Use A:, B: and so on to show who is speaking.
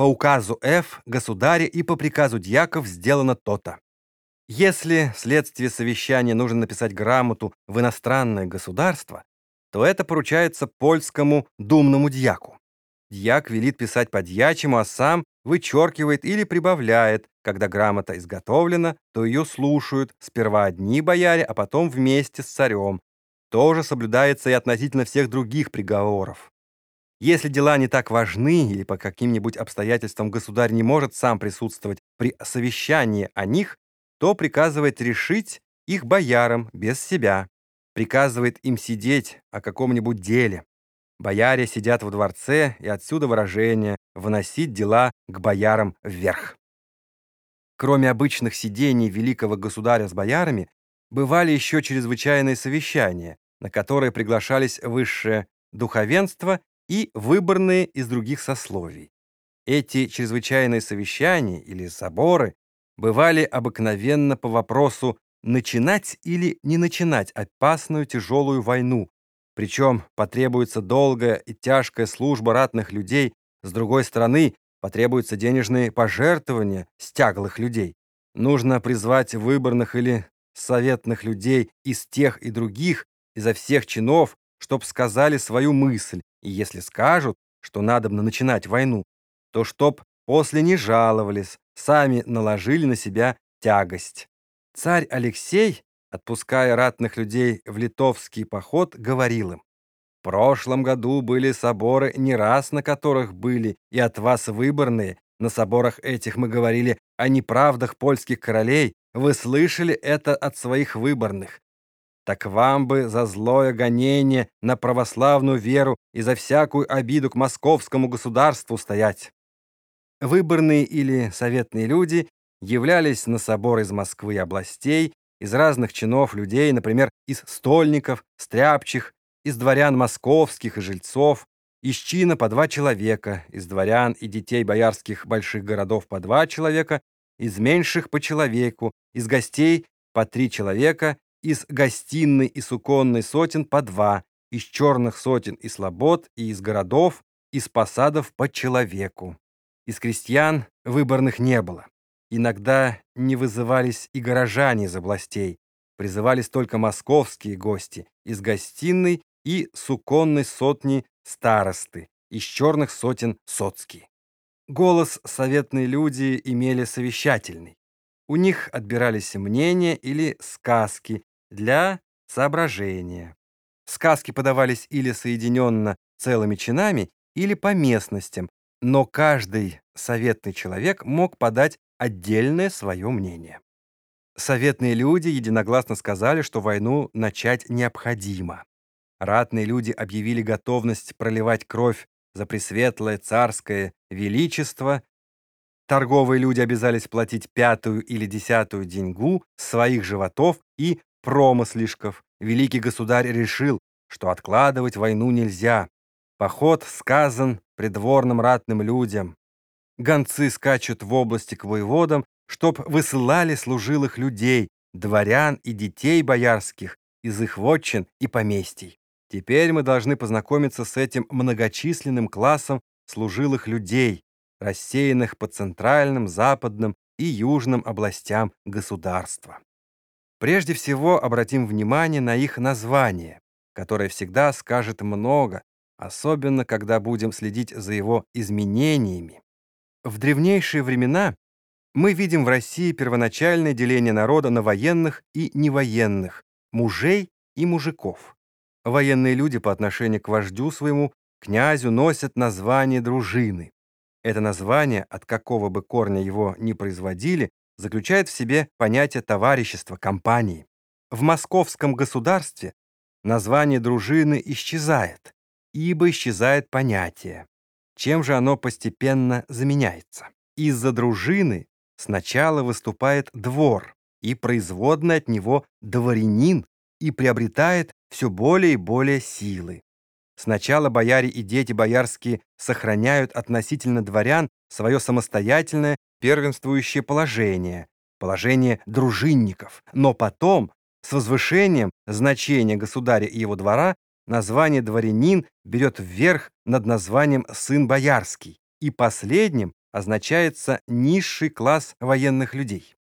A: по указу Ф. государя и по приказу дьяков сделано то-то. Если вследствие совещания нужно написать грамоту в иностранное государство, то это поручается польскому думному дьяку. Дьяк велит писать по-дьячему, а сам вычеркивает или прибавляет. Когда грамота изготовлена, то ее слушают сперва одни бояре, а потом вместе с царем. Тоже соблюдается и относительно всех других приговоров. Если дела не так важны или по каким-нибудь обстоятельствам государь не может сам присутствовать при совещании о них, то приказывает решить их боярам без себя, приказывает им сидеть о каком-нибудь деле. Бояре сидят в дворце, и отсюда выражение «выносить дела к боярам вверх». Кроме обычных сидений великого государя с боярами, бывали еще чрезвычайные совещания, на которые приглашались высшее духовенство и выборные из других сословий. Эти чрезвычайные совещания или соборы бывали обыкновенно по вопросу начинать или не начинать опасную тяжелую войну, причем потребуется долгая и тяжкая служба ратных людей, с другой стороны, потребуются денежные пожертвования стяглых людей. Нужно призвать выборных или советных людей из тех и других, изо всех чинов, чтоб сказали свою мысль, и если скажут, что надобно начинать войну, то чтоб после не жаловались, сами наложили на себя тягость. Царь Алексей, отпуская ратных людей в литовский поход, говорил им, «В прошлом году были соборы, не раз на которых были и от вас выборные. На соборах этих мы говорили о неправдах польских королей. Вы слышали это от своих выборных. Так вам бы за злое гонение на православную веру и за всякую обиду к московскому государству стоять». Выборные или советные люди являлись на собор из Москвы и областей, из разных чинов людей, например, из стольников, стряпчих, из дворян московских и жильцов, из чина по два человека, из дворян и детей боярских больших городов по два человека, из меньших по человеку, из гостей по три человека, из гостиной и суконной сотен по два, из черных сотен и слобод, и из городов, из посадов по человеку. Из крестьян выборных не было. Иногда не вызывались и горожане из областей, призывались только московские гости из гостиной и суконной сотни старосты, из черных сотен соцкие. Голос советные люди имели совещательный. У них отбирались мнения или сказки для соображения. Сказки подавались или соединенно целыми чинами, или по местностям, но каждый советный человек мог подать отдельное свое мнение. Советные люди единогласно сказали, что войну начать необходимо. Ратные люди объявили готовность проливать кровь за пресветлое царское величество. Торговые люди обязались платить пятую или десятую деньгу своих животов и промыслишков. Великий государь решил, что откладывать войну нельзя. Поход сказан придворным ратным людям. Гонцы скачут в области к воеводам, чтоб высылали служилых людей, дворян и детей боярских из их вотчин и поместий. Теперь мы должны познакомиться с этим многочисленным классом служилых людей, рассеянных по центральным, западным и южным областям государства. Прежде всего обратим внимание на их название, которое всегда скажет много, особенно когда будем следить за его изменениями. В древнейшие времена мы видим в России первоначальное деление народа на военных и невоенных, мужей и мужиков. Военные люди по отношению к вождю своему, князю, носят название дружины. Это название, от какого бы корня его ни производили, заключает в себе понятие товарищества, компании. В московском государстве название дружины исчезает, ибо исчезает понятие. Чем же оно постепенно заменяется? Из-за дружины сначала выступает двор, и производный от него дворянин, и приобретает все более и более силы. Сначала бояре и дети боярские сохраняют относительно дворян свое самостоятельное первенствующее положение, положение дружинников, но потом, с возвышением значения государя и его двора, название «дворянин» берет вверх над названием «сын боярский», и последним означается низший класс военных людей.